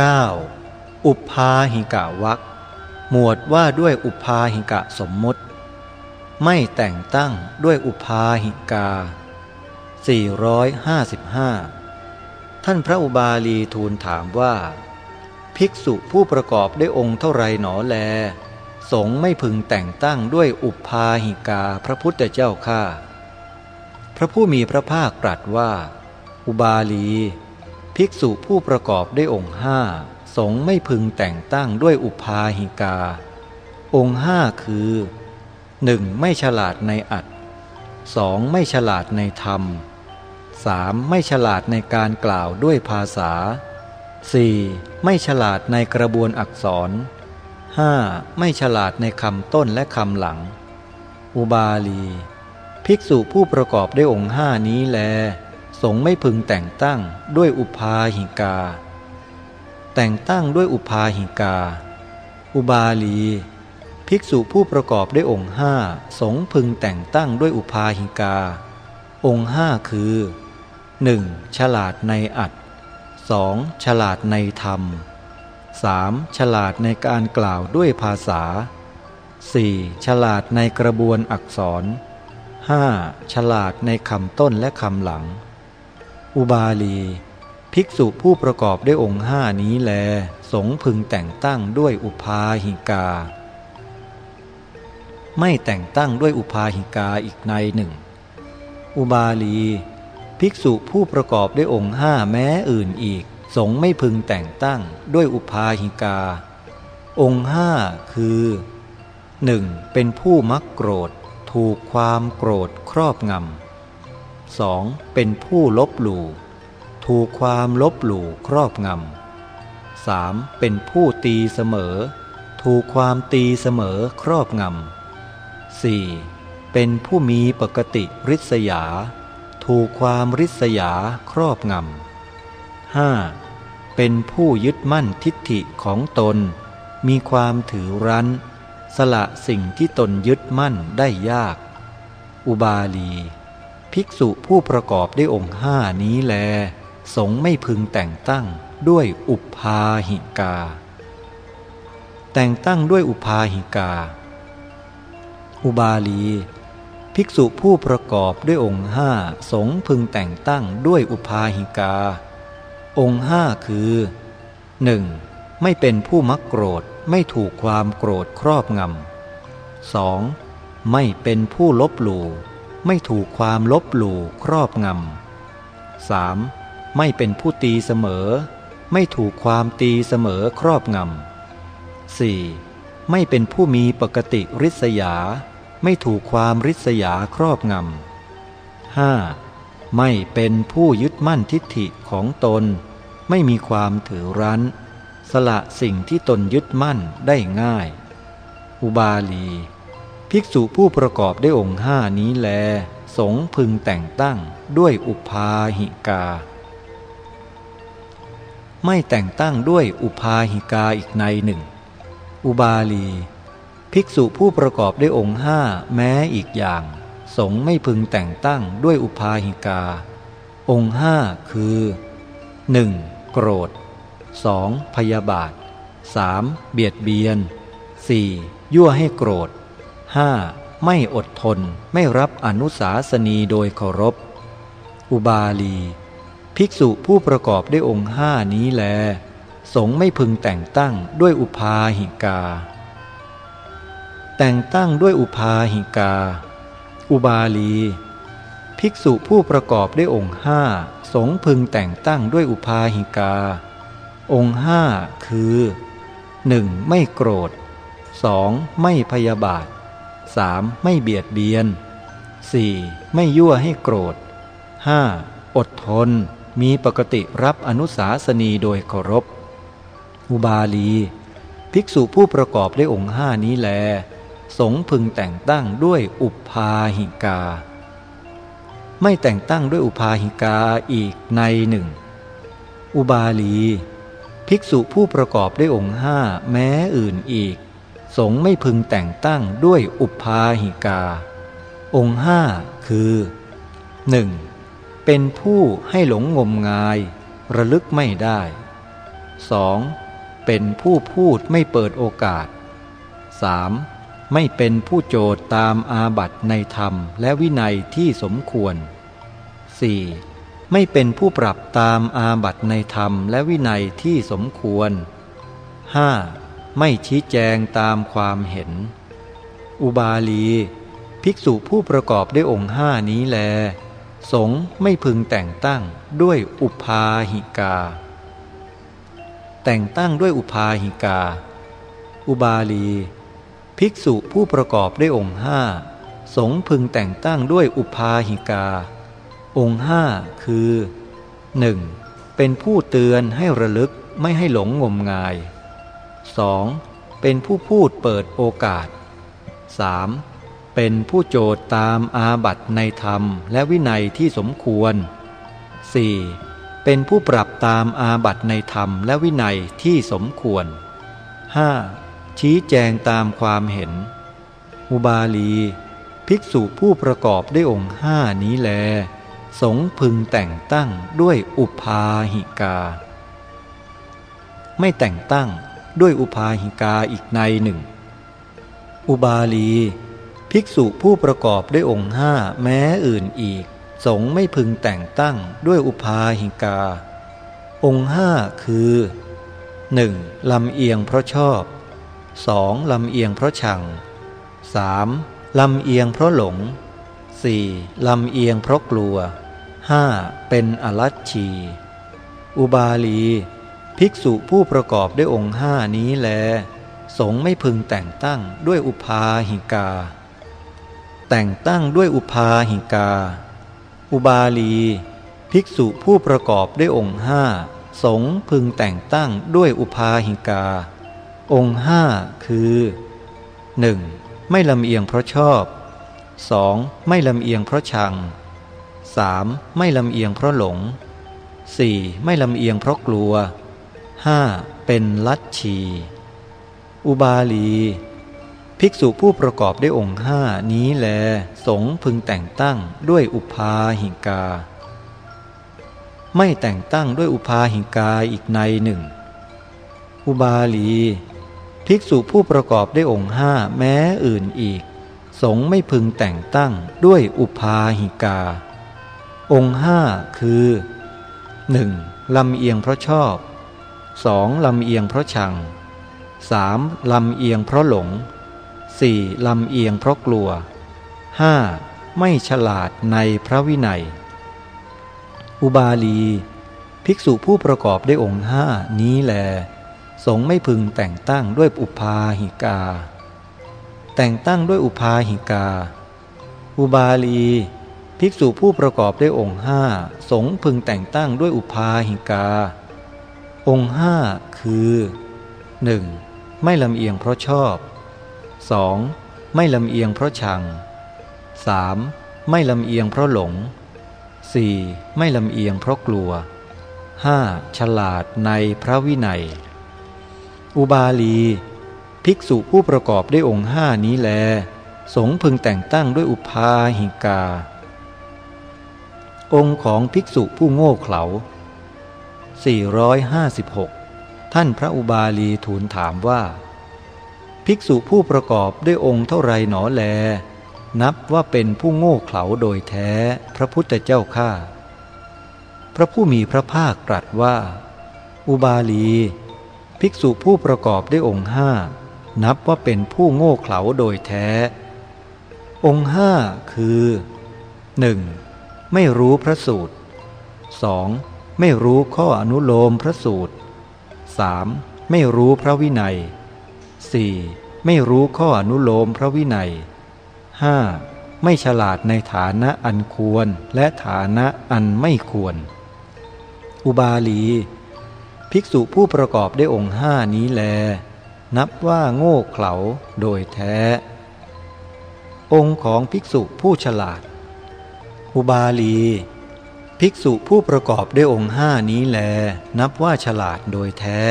9. อุปาหิกะวักหมวดว่าด้วยอุปาหิกะสมมติ ไม่แต่งตั้งด้วยอุปาหิกา 455 ท่านพระอุบาลีทูลถามว่า ภิกษุผู้ประกอบด้วยองค์เท่าไรหนอแล สงไม่พึงแต่งตั้งด้วยอุปาหิกาพระพุทธเจ้าข้าพระผู้มีพระภาคตรัสว่า อุบาลี ภิกษุผู้ประกอบด้วยองค์ห้าสงไม่พึงแต่งตั้งด้วยอุปาหิกา องค์ห้าคือ 1. ไม่ฉลาดในอัด 2. ไม่ฉลาดในธรรม 3. ไม่ฉลาดในการกล่าวด้วยภาษา 4. ไม่ฉลาดในกระบวนอักษร 5. ไม่ฉลาดในคำต้นและคำหลัง อุบาลี ภิกษุผู้ประกอบด้วยองค์ห้านี้แล สงไม่พึงแต่งตั้งด้วยอุปาหิกา แต่งตั้งด้วยอุปาหิกา อุบาลี ภิกษุผู้ประกอบด้วยองค์ห้าสงฆ์พึงแต่งตั้งด้วยอุปาหิกา องค์ห้าคือ 1. ฉลาดในอัด 2. ฉลาดในธรรม 3. ฉลาดในการกล่าวด้วยภาษา 4. ฉลาดในกระบวนอักษร 5. ฉลาดในคำต้นและคำหลัง อุบาลี ภิกษุผู้ประกอบด้วยองค์ห้านี้แล สงพึงแต่งตั้งด้วยอุปาหิกา ไม่แต่งตั้งด้วยอุปาหิกาอีกในหนึ่ง อุบาลี ภิกษุผู้ประกอบด้วยองค์ห้าแม้อื่นอีก สงไม่พึงแต่งตั้งด้วยอุปาหิกา องค์ห้าคือ 1. เป็นผู้มักโกรธ ถูกความโกรธครอบงำ 2. เป็นผู้ลบหลู่ ถูกความลบหลู่ครอบงำ 3. เป็นผู้ตีเสมอ ถูกความตีเสมอครอบงำ 4. เป็นผู้มีปกติริษยา ถูกความริษยาครอบงำ 5. เป็นผู้ยึดมั่นทิฏฐิของตน มีความถือรั้น สละสิ่งที่ตนยึดมั่นได้ยาก อุบาลี ภิกษุผู้ประกอบด้วยองค์ห้านี้แล สงไม่พึงแต่งตั้งด้วยอุปาหิกา แต่งตั้งด้วยอุปาหิกา อุบาลี ภิกษุผู้ประกอบด้วยองค์ห้าสงพึงแต่งตั้งด้วยอุปาหิกา องค์ห้าคือ 1. ไม่เป็นผู้มักโกรธไม่ถูกความโกรธครอบงำ 2. ไม่เป็นผู้ลบหลู่ ไม่ถูกความลบหลู่ครอบงำ 3. ไม่เป็นผู้ตีเสมอ ไม่ถูกความตีเสมอครอบงำ 4. ไม่เป็นผู้มีปกติริษยา ไม่ถูกความริษยาครอบงำ 5. ไม่เป็นผู้ยึดมั่นทิฏฐิของตน ไม่มีความถือรั้น สละสิ่งที่ตนยึดมั่นได้ง่าย อุบาลี ภิกษุผู้ประกอบด้วยองค์ห้านี้แล สงพึงแต่งตั้งด้วยอุปาหิกา ไม่แต่งตั้งด้วยอุปาหิกาอีกในหนึ่ง อุบาลี ภิกษุผู้ประกอบด้วยองค์ห้าแม้อีกอย่าง สงไม่พึงแต่งตั้งด้วยอุปาหิกา องค์ห้าคือ 1. โกรธ 2. พยาบาท 3. เบียดเบียน 4. ยั่วให้โกรธ 5. ไม่อดทนไม่รับอนุสาสนีโดยเคารพ อุบาลี ภิกษุผู้ประกอบด้วยองค์ห้านี้แล สงไม่พึงแต่งตั้งด้วยอุปาหิกา แต่งตั้งด้วยอุปาหิกา อุบาลี ภิกษุผู้ประกอบด้วยองค์ห้าสงพึงแต่งตั้งด้วยอุปาหิกา องค์ห้าคือ 1. ไม่โกรธ 2. ไม่พยาบาท 3. ไม่เบียดเบียน 4. ไม่ยั่วให้โกรธ 5. อดทน มีปกติรับอนุสาสนีโดยเคารพ อุบาลี ภิกษุผู้ประกอบด้วยองค์ห้านี้แล สงพึงแต่งตั้งด้วยอุปาหิกา ไม่แต่งตั้งด้วยอุปาหิกาอีกในหนึ่ง อุบาลี ภิกษุผู้ประกอบด้วยองค์ห้าแม้อื่นอีก สงไม่พึงแต่งตั้งด้วยอุปาหิกา องค์ห้าคือ 1. เป็นผู้ให้หลงงมงาย ระลึกไม่ได้ 2. เป็นผู้พูดไม่เปิดโอกาส 3. ไม่เป็นผู้โจทย์ตามอาบัตในธรรมและวินัยที่สมควร 4. ไม่เป็นผู้ปรับตามอาบัตในธรรมและวินัยที่สมควร 5. ไม่ชี้แจงตามความเห็น อุบาลี ภิกษุผู้ประกอบด้วยองค์ห้านี้แล สงไม่พึงแต่งตั้งด้วยอุปาหิกา แต่งตั้งด้วยอุปาหิกา อุบาลี ภิกษุผู้ประกอบด้วยองค์ห้าสงพึงแต่งตั้งด้วยอุปาหิกา องค์ห้าคือ 1. เป็นผู้เตือนให้ระลึกไม่ให้หลงงมงาย 2. เป็นผู้พูดเปิดโอกาส 3. เป็นผู้โจทย์ตามอาบัตในธรรมและวินัยที่สมควร 4. เป็นผู้ปรับตามอาบัตในธรรมและวินัยที่สมควร 5. ชี้แจงตามความเห็น อุบาลี ภิกษุผู้ประกอบด้วยองค์ห้านี้แล สงพึงแต่งตั้งด้วยอุปาหิกา ไม่แต่งตั้ง ด้วยอุปาหิกาอีกในหนึ่ง อุบาลี ภิกษุผู้ประกอบด้วยองค์ห้าแม้อื่นอีก สงไม่พึงแต่งตั้งด้วยอุปาหิกา องค์ห้าคือ 1. ลำเอียงเพราะชอบ 2. ลำเอียงเพราะชัง 3. ลำเอียงเพราะหลง 4. ลำเอียงเพราะกลัว 5. เป็นอรัชชี อุบาลี ภิกษุผู้ประกอบด้วยองค์ห้านี้แล สงไม่พึงแต่งตั้งด้วยอุปาหิกา แต่งตั้งด้วยอุปาหิกา อุบาลี ภิกษุผู้ประกอบด้วยองค์ห้าสงพึงแต่งตั้งด้วยอุปาหิกา องค์ห้าคือ 1. ไม่ลำเอียงเพราะชอบ 2. ไม่ลำเอียงเพราะชัง 3. ไม่ลำเอียงเพราะหลง 4. ไม่ลำเอียงเพราะกลัว 5. เป็นลัทชีอุบาลี ภิกษุผู้ประกอบด้วยองค์ห้านี้แล สงพึงแต่งตั้งด้วยอุปาหิกา ไม่แต่งตั้งด้วยอุปาหิกาอีกในหนึ่ง อุบาลี ภิกษุผู้ประกอบด้วยองค์ห้าแม้อื่นอีก สงไม่พึงแต่งตั้งด้วยอุปาหิกา องค์ห้าคือ 1. ลำเอียงเพราะชอบ 2. ลำเอียงเพราะชัง 3. ลำเอียงเพราะหลง 4. ลำเอียงเพราะกลัว 5. ไม่ฉลาดในพระวินัย อุบาลี ภิกษุผู้ประกอบด้วยองค์ห้านี้แล สงไม่พึงแต่งตั้งด้วยอุปาหิกา แต่งตั้งด้วยอุปาหิกา อุบาลี ภิกษุผู้ประกอบด้วยองค์ห้าสงพึงแต่งตั้งด้วยอุปาหิกา องค์ห้าคือ 1. ไม่ลำเอียงเพราะชอบ 2. ไม่ลำเอียงเพราะชัง 3. ไม่ลำเอียงเพราะหลง 4. ไม่ลำเอียงเพราะกลัว 5. ฉลาดในพระวินัย อุบาลี ภิกษุผู้ประกอบด้วยองค์ห้านี้แล สงพึงแต่งตั้งด้วยอุปาหิกา องค์ของภิกษุผู้โง่เขลา 456 ท่านพระอุบาลีทูลถามว่า ภิกษุผู้ประกอบด้วยองค์เท่าไรหนอแล นับว่าเป็นผู้โง่เขลาโดยแท้พระพุทธเจ้าข้าพระผู้มีพระภาคตรัสว่า อุบาลี ภิกษุผู้ประกอบด้วยองค์ห้านับว่าเป็นผู้โง่เขลาโดยแท้ องค์ห้าคือ 1. ไม่รู้พระสูตร 2. ไม่รู้ข้ออนุโลมพระสูตร 3. ไม่รู้พระวินัย 4. ไม่รู้ข้ออนุโลมพระวินัย 5. ไม่ฉลาดในฐานะอันควรและฐานะอันไม่ควร อุบาลี ภิกษุผู้ประกอบด้วยองค์ห้านี้แล นับว่าโง่เขลาโดยแท้ องค์ของภิกษุผู้ฉลาด อุบาลี ภิกษุผู้ประกอบด้วยองค์ห้านี้แล นับว่าฉลาดโดยแท้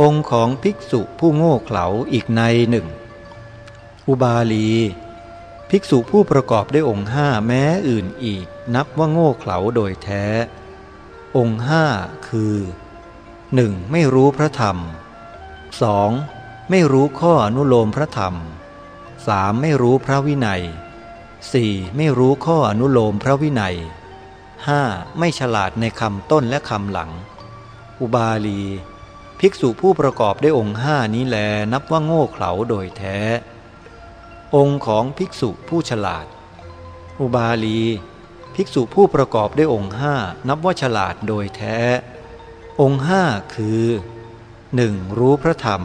องค์ของภิกษุผู้โง่เขลาอีกในหนึ่ง อุบาลี ภิกษุผู้ประกอบด้วยองค์ห้าแม้อื่นอีก นับว่าโง่เขลาโดยแท้ องค์ห้าคือ 1. ไม่รู้พระธรรม 2. ไม่รู้ข้ออนุโลมพระธรรม 3. ไม่รู้พระวินัย 4. ไม่รู้ข้ออนุโลมพระวินัย 5. ไม่ฉลาดในคำต้นและคำหลัง อุบาลี ภิกษุผู้ประกอบด้วยองค์ห้านี้แลนับว่าโง่เขลาโดยแท้ องค์ของภิกษุผู้ฉลาด อุบาลี ภิกษุผู้ประกอบด้วยองค์ห้านับว่าฉลาดโดยแท้ องค์ห้าคือ 1. รู้พระธรรม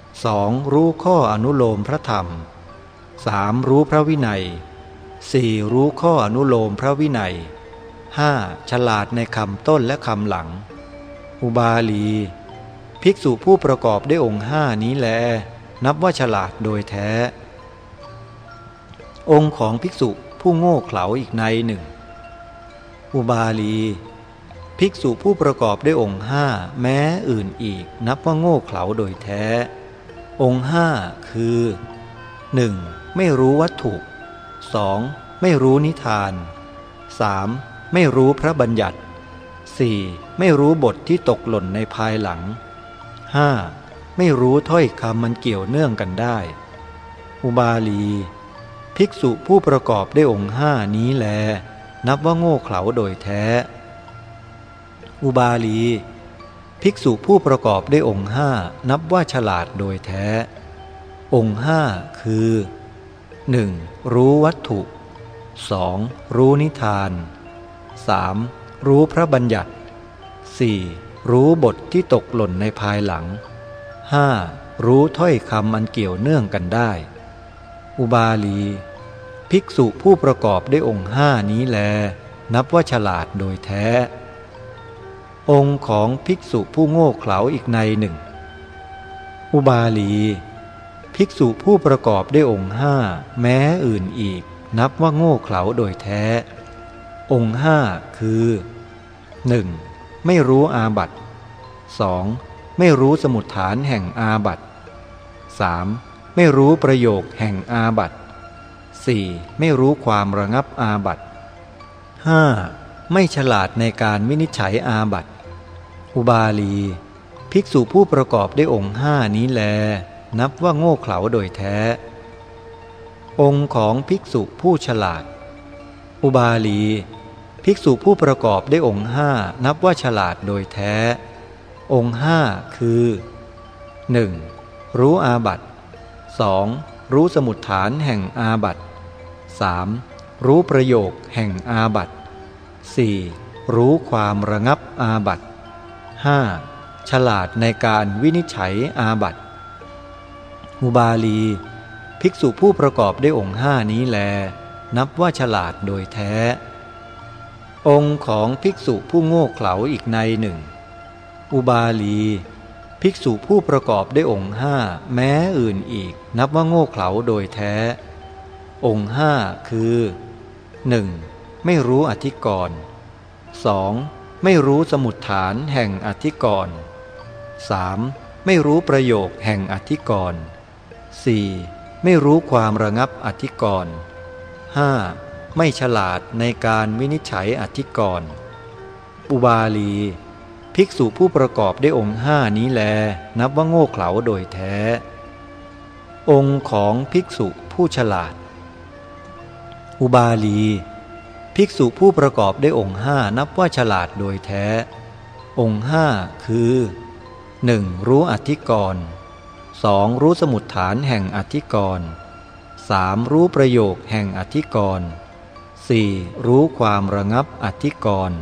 2. รู้ข้ออนุโลมพระธรรม 3. รู้พระวินัย 4. รู้ข้ออนุโลมพระวินัย 5. ฉลาดในคำต้นและคำหลัง อุบาลี ภิกษุผู้ประกอบด้วยองค์ห้านี้แล นับว่าฉลาดโดยแท้ องค์ของภิกษุผู้โง่เขลาอีกในหนึ่ง อุบาลี ภิกษุผู้ประกอบด้วยองค์ห้าแม้อื่นอีก นับว่าโง่เขลาโดยแท้ องค์ห้าคือ 1. ไม่รู้วัตถุ 2. ไม่รู้นิทาน 3. ไม่รู้พระบัญญัติ 4. ไม่รู้บทที่ตกหล่นในภายหลัง 5. ไม่รู้ถ้อยคำมันเกี่ยวเนื่องกันได้ อุบาลี ภิกษุผู้ประกอบด้วยองค์ห้านี้แล นับว่าโง่เขลาโดยแท้ อุบาลี ภิกษุผู้ประกอบด้วยองค์ห้านับว่าฉลาดโดยแท้ องค์ห้าคือ 1. รู้วัตถุ 2. รู้นิทาน 3. รู้พระบัญญัติ 4. รู้บทที่ตกหล่นในภายหลัง 5. รู้ถ้อยคำอันเกี่ยวเนื่องกันได้ อุบาลี ภิกษุผู้ประกอบด้วยองค์ห้านี้แล นับว่าฉลาดโดยแท้ องค์ของภิกษุผู้โง่เขลาอีกในหนึ่ง อุบาลี ภิกษุผู้ประกอบด้วยองค์ห้าแม้อื่นอีก นับว่าโง่เขลาโดยแท้ องค์ห้าคือ 1. ไม่รู้อาบัต 2. ไม่รู้สมุดฐานแห่งอาบัต 3. ไม่รู้ประโยคแห่งอาบัต 4. ไม่รู้ความระงับอาบัต 5. ไม่ฉลาดในการวินิจฉัยอาบัต อุบาลี ภิกษุผู้ประกอบด้วยองค์ห้านี้แล นับว่าโง่เขลาโดยแท้ องค์ของภิกษุผู้ฉลาด อุบาลี ภิกษุผู้ประกอบได้องค์ห้านับว่าฉลาดโดยแท้ องค์ห้าคือ 1. รู้อาบัต 2. รู้สมุดฐานแห่งอาบัต 3. รู้ประโยคแห่งอาบัต 4. รู้ความระงับอาบัต 5. ฉลาดในการวินิจฉัยอาบัตอุบาลี ภิกษุผู้ประกอบด้วยองค์ห้านี้แล นับว่าฉลาดโดยแท้ องค์ของภิกษุผู้โง่เขลาอีกในหนึ่ง อุบาลี ภิกษุผู้ประกอบด้วยองค์ห้าแม้อื่นอีก นับว่าโง่เขลาโดยแท้ องค์ห้าคือ 1. ไม่รู้อธิกรณ์ 2. ไม่รู้สมุดฐานแห่งอธิกรณ์ 3. ไม่รู้ประโยคแห่งอธิกรณ์ 4. ไม่รู้ความระงับอธิกรณ์ 5. ไม่ฉลาดในการวินิจฉัยอธิกรณ์อุบาลี ภิกษุผู้ประกอบด้วยองค์ห้านี้แล นับว่าโง่เขลาโดยแท้ องค์ของภิกษุผู้ฉลาด อุบาลี ภิกษุผู้ประกอบด้วยองค์ห้านับว่าฉลาดโดยแท้ องค์ห้าคือ 1. รู้อธิกรณ์ 2. รู้สมุดฐานแห่งอธิกรณ์ 3. รู้ประโยคแห่งอธิกรณ์ 4. รู้ความระงับอธิกรณ์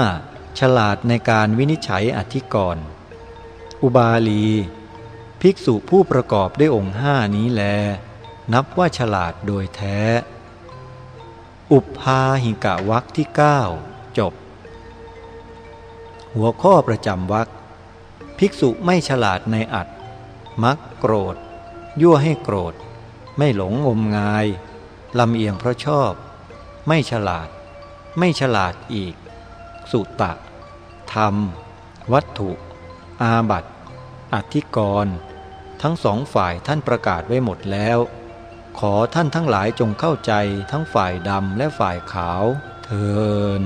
5. ฉลาดในการวินิจฉัยอธิกรณ์ อุบาลี ภิกษุผู้ประกอบด้วยองค์ห้านี้แล นับว่าฉลาดโดยแท้ อุปพาหิกะวักที่ 9 จบ หัวข้อประจำวักภิกษุไม่ฉลาดในอัดมักโกรธ ยั่วให้โกรธ ไม่หลงงมงายลำเอียงเพราะชอบ ไม่ฉลาด ไม่ฉลาดอีก สุตะ ธรรม วัตถุ อาบัตอธิกรณ์ทั้งสองฝ่ายท่านประกาศไว้หมดแล้ว ขอท่านทั้งหลายจงเข้าใจทั้งฝ่ายดำและฝ่ายขาวเทิน